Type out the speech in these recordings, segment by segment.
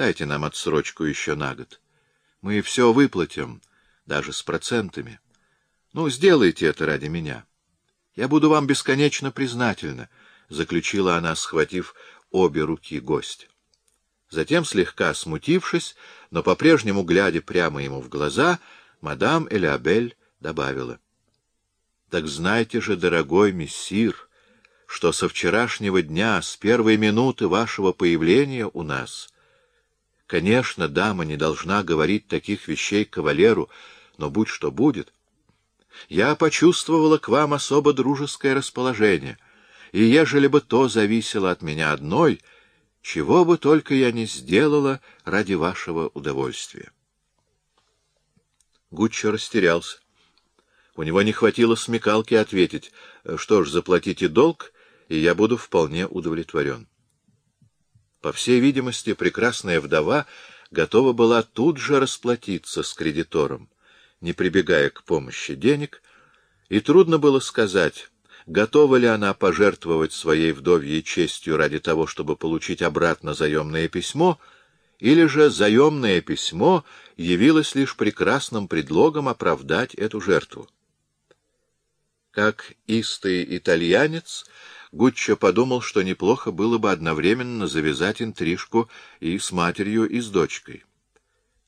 Дайте нам отсрочку еще на год. Мы все выплатим, даже с процентами. Ну, сделайте это ради меня. Я буду вам бесконечно признательна, — заключила она, схватив обе руки гостя. Затем, слегка смутившись, но по-прежнему глядя прямо ему в глаза, мадам Элеабель добавила. — Так знайте же, дорогой мессир, что со вчерашнего дня, с первой минуты вашего появления у нас... Конечно, дама не должна говорить таких вещей кавалеру, но будь что будет. Я почувствовала к вам особо дружеское расположение, и ежели бы то зависело от меня одной — чего бы только я не сделала ради вашего удовольствия. Гуччо растерялся. У него не хватило смекалки ответить, что ж, заплатите долг, и я буду вполне удовлетворен. По всей видимости, прекрасная вдова готова была тут же расплатиться с кредитором, не прибегая к помощи денег, и трудно было сказать, готова ли она пожертвовать своей вдовьей честью ради того, чтобы получить обратно заемное письмо, или же заемное письмо явилось лишь прекрасным предлогом оправдать эту жертву. Как истый итальянец, Гуччо подумал, что неплохо было бы одновременно завязать интрижку и с матерью, и с дочкой.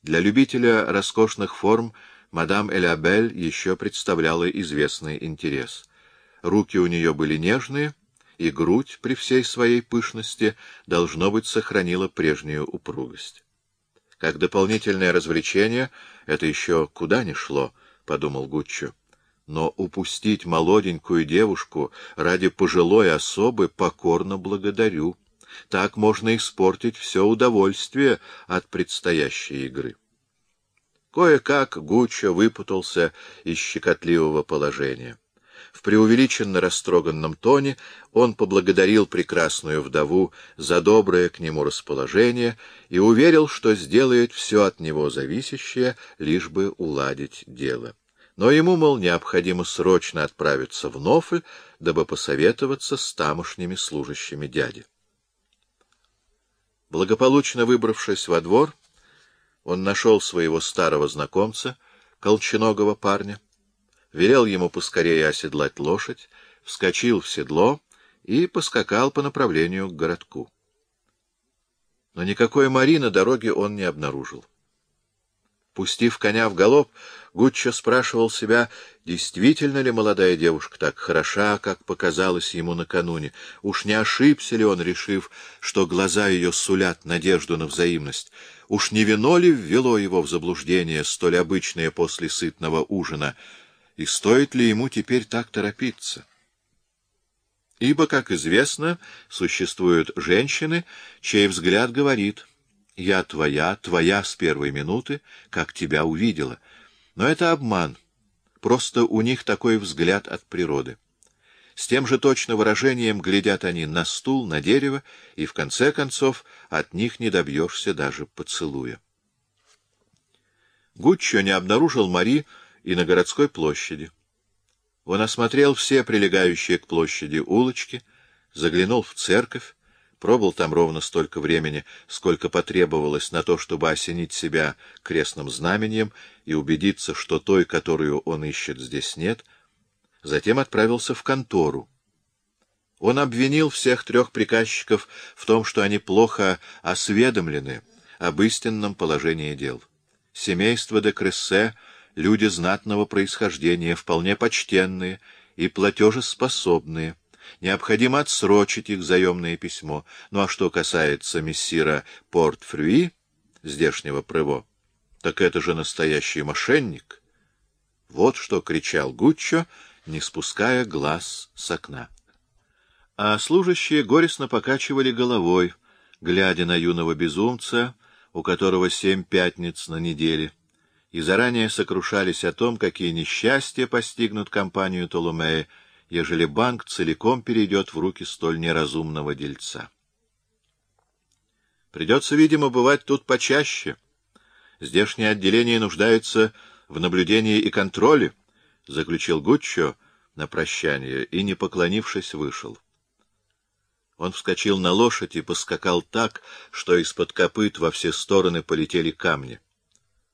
Для любителя роскошных форм мадам Элябель еще представляла известный интерес — Руки у нее были нежные, и грудь при всей своей пышности, должно быть, сохранила прежнюю упругость. Как дополнительное развлечение это еще куда ни шло, — подумал Гуччо. Но упустить молоденькую девушку ради пожилой особы покорно благодарю. Так можно испортить все удовольствие от предстоящей игры. Кое-как Гуччо выпутался из щекотливого положения. В преувеличенно растроганном тоне он поблагодарил прекрасную вдову за доброе к нему расположение и уверил, что сделает все от него зависящее, лишь бы уладить дело. Но ему, мол, необходимо срочно отправиться в Нофль, дабы посоветоваться с тамошними служащими дяди. Благополучно выбравшись во двор, он нашел своего старого знакомца, колченогого парня, велел ему поскорее оседлать лошадь, вскочил в седло и поскакал по направлению к городку. Но никакой Мари на дороге он не обнаружил. Пустив коня в галоп, Гуччо спрашивал себя, действительно ли молодая девушка так хороша, как показалось ему накануне. Уж не ошибся ли он, решив, что глаза ее сулят надежду на взаимность? Уж не вино ли ввело его в заблуждение, столь обычное после сытного ужина — и стоит ли ему теперь так торопиться? Ибо, как известно, существуют женщины, чей взгляд говорит «Я твоя, твоя с первой минуты, как тебя увидела». Но это обман. Просто у них такой взгляд от природы. С тем же точно выражением глядят они на стул, на дерево, и, в конце концов, от них не добьешься даже поцелуя. Гуччо не обнаружил Мари, и на городской площади. Он осмотрел все прилегающие к площади улочки, заглянул в церковь, пробыл там ровно столько времени, сколько потребовалось на то, чтобы осенить себя крестным знаменем и убедиться, что той, которую он ищет, здесь нет, затем отправился в контору. Он обвинил всех трех приказчиков в том, что они плохо осведомлены об истинном положении дел. Семейство де Крессе — люди знатного происхождения, вполне почтенные и платежеспособные. Необходимо отсрочить их заемное письмо. Ну а что касается мессира Порт-Фрюи, здешнего Прево, так это же настоящий мошенник. Вот что кричал Гуччо, не спуская глаз с окна. А служащие горестно покачивали головой, глядя на юного безумца, у которого семь пятниц на неделе — и заранее сокрушались о том, какие несчастья постигнут компанию Толумея, ежели банк целиком перейдет в руки столь неразумного дельца. Придется, видимо, бывать тут почаще. Здешнее отделение нуждается в наблюдении и контроле, — заключил Гуччо на прощание и, не поклонившись, вышел. Он вскочил на лошадь и поскакал так, что из-под копыт во все стороны полетели камни.